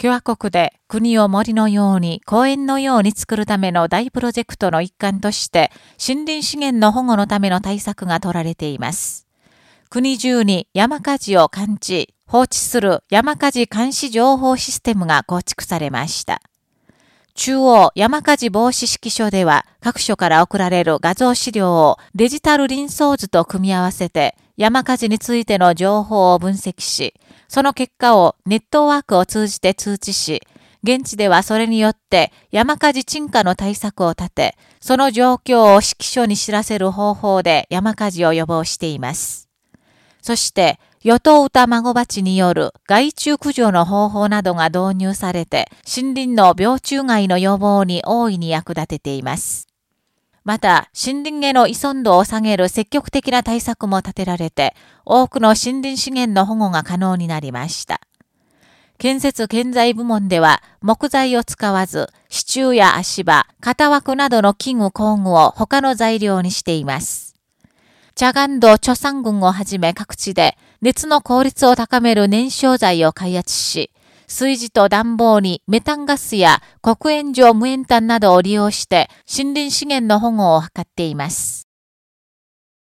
共和国で国を森のように公園のように作るための大プロジェクトの一環として森林資源の保護のための対策が取られています。国中に山火事を感知、放置する山火事監視情報システムが構築されました。中央山火事防止指揮所では各所から送られる画像資料をデジタル臨床図と組み合わせて山火事についての情報を分析し、その結果をネットワークを通じて通知し、現地ではそれによって山火事鎮火の対策を立て、その状況を指揮所に知らせる方法で山火事を予防しています。そして、与党歌孫鉢による害虫駆除の方法などが導入されて、森林の病虫害の予防に大いに役立てています。また、森林への依存度を下げる積極的な対策も立てられて、多くの森林資源の保護が可能になりました。建設建材部門では木材を使わず、支柱や足場、型枠などの器具工具を他の材料にしています。茶岩道貯産群をはじめ各地で熱の効率を高める燃焼剤を開発し、水事と暖房にメタンガスや黒煙状無塩炭などを利用して森林資源の保護を図っています。